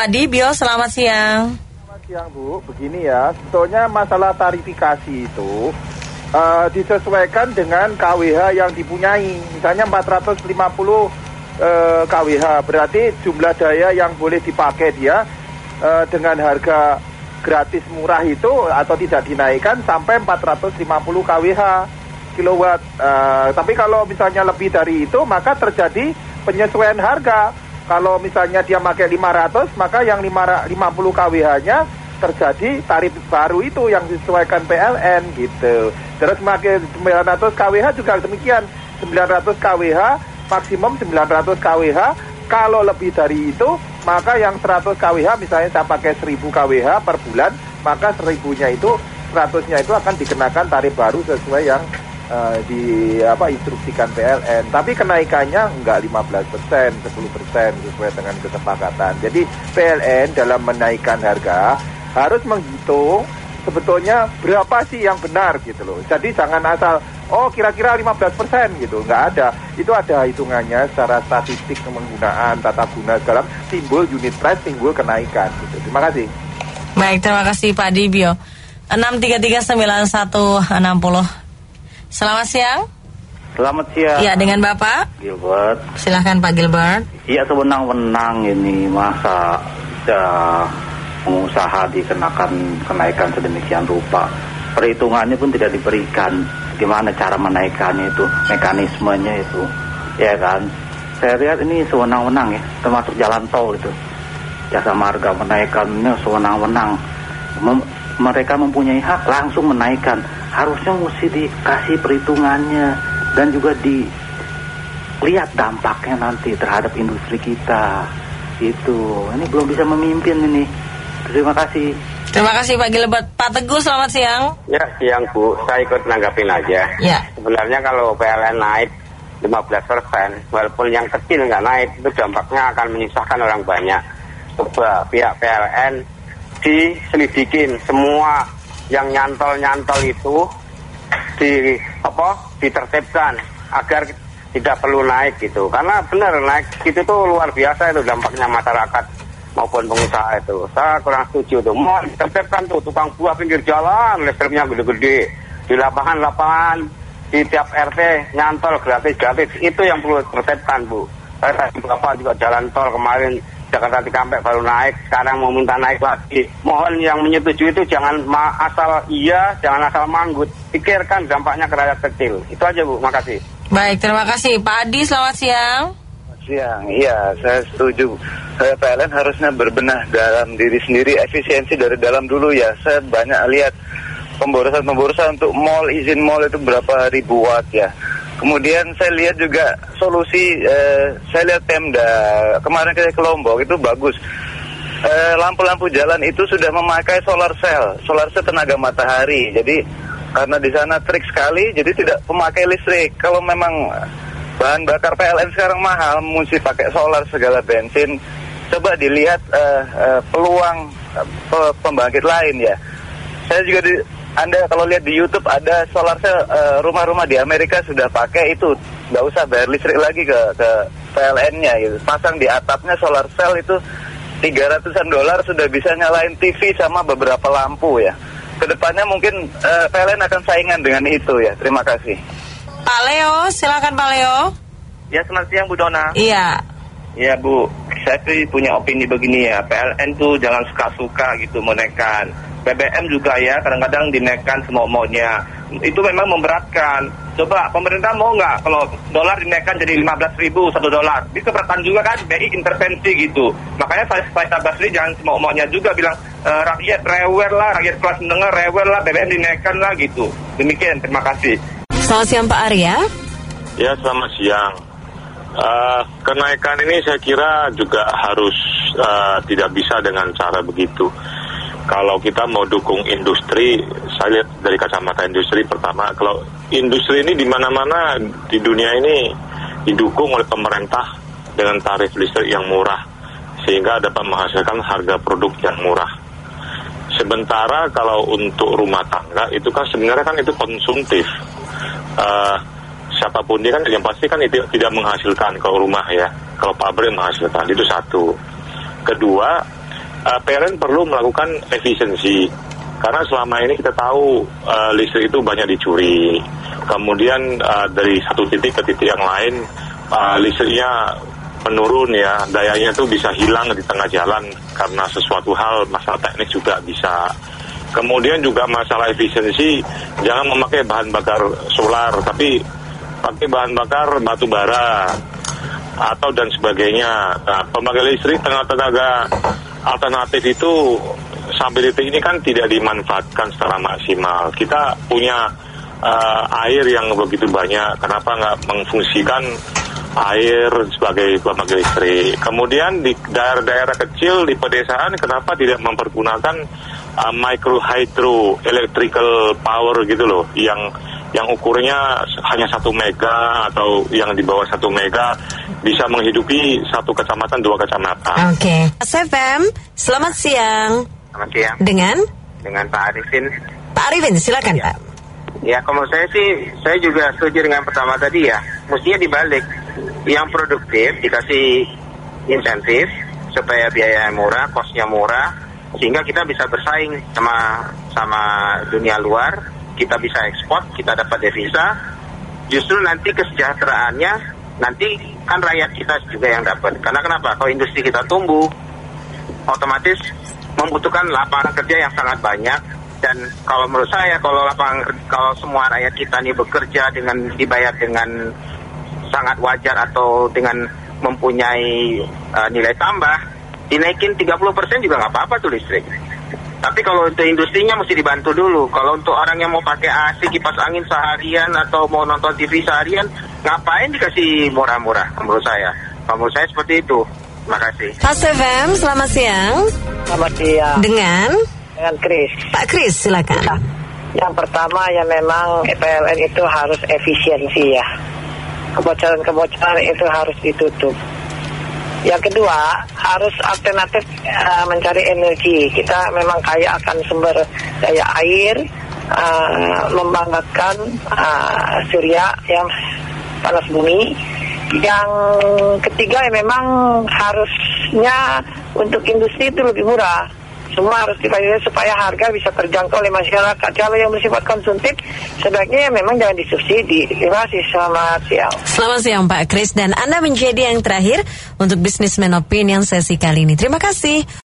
Pak Dibio, selamat siang. Selamat siang Bu, begini ya, sebetulnya masalah tarifikasi itu uh, disesuaikan dengan KWH yang dipunyai. Misalnya 450 uh, KWH, berarti jumlah daya yang boleh dipakai dia uh, dengan harga gratis murah itu atau tidak dinaikkan sampai 450 kWh kilowatt. Uh, tapi kalau misalnya lebih dari itu maka terjadi penyesuaian harga. Kalau misalnya dia pakai 500 maka yang 5, 50 kWh-nya terjadi tarif baru itu yang disesuaikan PLN gitu. Terus pakai 900 kWh juga demikian. 900 kWh maksimum 900 kWh. Kalau lebih dari itu maka yang 100 kWh misalnya saya pakai 1000 kWh per bulan maka 1000-nya itu 100-nya itu akan dikenakan tarif baru sesuai yang uh, di apa instruksikan PLN. Tapi kenaikannya enggak 15 persen, 10 persen sesuai dengan kesepakatan. Jadi PLN dalam menaikkan harga harus menghitung sebetulnya berapa sih yang benar gitu loh. Jadi jangan asal oh kira-kira 15 persen gitu, nggak ada. Itu ada hitungannya secara statistik penggunaan tata guna segala timbul unit price, timbul kenaikan gitu. Terima kasih. Baik, terima kasih Pak Dibio. 6339160. Selamat siang. Selamat siang. Iya, dengan Bapak? Gilbert. Silahkan Pak Gilbert. Iya, sewenang-wenang ini masa ya, pengusaha dikenakan kenaikan sedemikian rupa. Perhitungannya pun tidak diberikan. Gimana cara menaikkannya itu, mekanismenya itu, ya kan? Saya lihat ini sewenang-wenang ya, termasuk jalan tol itu. Jasa marga menaikkannya sewenang-wenang. Mereka mempunyai hak langsung menaikkan. Harusnya mesti dikasih perhitungannya dan juga dilihat dampaknya nanti terhadap industri kita. Itu, ini belum bisa memimpin ini. Terima kasih. Terima kasih Pak Gilbert. Pak Teguh, selamat siang. Ya, siang Bu. Saya ikut nanggapin aja. Ya. Sebenarnya kalau PLN naik 15 persen, walaupun yang kecil nggak naik, itu dampaknya akan menyusahkan orang banyak. Coba pihak PLN diselidikin semua yang nyantol-nyantol itu di apa ditertibkan agar tidak perlu naik gitu. Karena benar naik itu tuh luar biasa itu dampaknya masyarakat maupun pengusaha itu. Saya kurang setuju tuh. Mau ditertibkan tuh tukang buah pinggir jalan listriknya gede-gede. Di lapangan-lapangan di tiap RT nyantol gratis-gratis. Itu yang perlu ditertibkan bu. Saya tadi bapak juga jalan tol kemarin Jakarta Cikampek baru naik, sekarang mau minta naik lagi. Mohon yang menyetujui itu jangan asal iya, jangan asal manggut. Pikirkan dampaknya ke rakyat kecil. Itu aja Bu, makasih. Baik, terima kasih. Pak Adi, selamat siang. Siang, iya saya setuju. Saya PLN harusnya berbenah dalam diri sendiri, efisiensi dari dalam dulu ya. Saya banyak lihat pemborosan-pemborosan untuk mall, izin mall itu berapa ribu watt ya. Kemudian saya lihat juga solusi, eh, saya lihat Pemda kemarin ke Lombok itu bagus. Eh, lampu-lampu jalan itu sudah memakai solar cell, solar cell tenaga matahari. Jadi karena di sana trik sekali, jadi tidak memakai listrik. Kalau memang bahan bakar PLN sekarang mahal, mesti pakai solar segala bensin. Coba dilihat eh, eh, peluang eh, pembangkit lain ya. Saya juga di, anda kalau lihat di YouTube ada solar cell uh, rumah-rumah di Amerika sudah pakai itu nggak usah bayar listrik lagi ke ke PLN-nya gitu. Pasang di atapnya solar cell itu 300-an dolar sudah bisa nyalain TV sama beberapa lampu ya. Ke depannya mungkin uh, PLN akan saingan dengan itu ya. Terima kasih. Pak Leo, silakan Pak Leo. Ya selamat siang Bu Dona. Iya. Ya Bu, saya sih punya opini begini ya. PLN tuh jangan suka-suka gitu menekan BBM juga ya kadang-kadang dinaikkan semua maunya itu memang memberatkan. Coba pemerintah mau nggak kalau dolar dinaikkan jadi 15 ribu satu dolar? Itu keberatan juga kan BI intervensi gitu. Makanya saya Faisal Basri jangan semua maunya juga bilang e, rakyat rewel lah rakyat kelas menengah rewel lah BBM dinaikkan lah gitu. Demikian terima kasih. Selamat siang Pak Arya. Ya selamat siang. Uh, kenaikan ini saya kira juga harus uh, tidak bisa dengan cara begitu kalau kita mau dukung industri, saya lihat dari kacamata industri pertama, kalau industri ini di mana-mana di dunia ini didukung oleh pemerintah dengan tarif listrik yang murah, sehingga dapat menghasilkan harga produk yang murah. Sementara kalau untuk rumah tangga itu kan sebenarnya kan itu konsumtif. Uh, siapa pun dia kan yang pasti kan itu tidak menghasilkan kalau rumah ya, kalau pabrik menghasilkan itu satu. Kedua, uh, PLN perlu melakukan efisiensi karena selama ini kita tahu uh, listrik itu banyak dicuri. Kemudian uh, dari satu titik ke titik yang lain uh, listriknya menurun ya, dayanya itu bisa hilang di tengah jalan karena sesuatu hal masalah teknis juga bisa. Kemudian juga masalah efisiensi, jangan memakai bahan bakar solar, tapi pakai bahan bakar batu bara atau dan sebagainya. Nah, pembangkit listrik tengah tenaga alternatif itu sampai detik ini kan tidak dimanfaatkan secara maksimal. Kita punya uh, air yang begitu banyak, kenapa nggak mengfungsikan air sebagai pembangkit listrik? Kemudian di daerah-daerah kecil di pedesaan, kenapa tidak mempergunakan uh, micro hydro electrical power gitu loh, yang yang ukurnya hanya satu mega atau yang di bawah satu mega bisa menghidupi satu kecamatan dua kecamatan. Oke. Okay. SFM, selamat siang. Selamat siang. Dengan? Dengan Pak Arifin. Pak Arifin, silakan ya. Pak. Ya, kalau saya sih, saya juga setuju dengan pertama tadi ya. Mestinya dibalik. Yang produktif dikasih insentif supaya biaya murah, kosnya murah, sehingga kita bisa bersaing sama sama dunia luar kita bisa ekspor, kita dapat devisa, justru nanti kesejahteraannya nanti kan rakyat kita juga yang dapat. Karena kenapa? Kalau industri kita tumbuh, otomatis membutuhkan lapangan kerja yang sangat banyak dan kalau menurut saya kalau lapangan kalau semua rakyat kita ini bekerja dengan dibayar dengan sangat wajar atau dengan mempunyai uh, nilai tambah dinaikin 30% juga nggak apa-apa tuh listrik. Tapi kalau untuk industrinya mesti dibantu dulu. Kalau untuk orang yang mau pakai AC, kipas angin seharian atau mau nonton TV seharian, ngapain dikasih murah-murah menurut saya. Menurut saya seperti itu. Terima kasih. Pas FM, selamat siang. Selamat siang. Dengan? Dengan Kris. Pak Kris, silakan. Nah, yang pertama ya memang PLN itu harus efisiensi ya. Kebocoran-kebocoran itu harus ditutup. Yang kedua, harus alternatif uh, mencari energi. Kita memang kaya akan sumber daya air, uh, membanggakan uh, surya yang panas bumi. Yang ketiga ya memang harusnya untuk industri itu lebih murah semua harus dibayar supaya harga bisa terjangkau oleh masyarakat. Kalau yang bersifat konsumtif, sebaiknya memang jangan disubsidi. Terima kasih, selamat siang. Selamat siang Pak Kris, dan Anda menjadi yang terakhir untuk Businessman Opinion sesi kali ini. Terima kasih.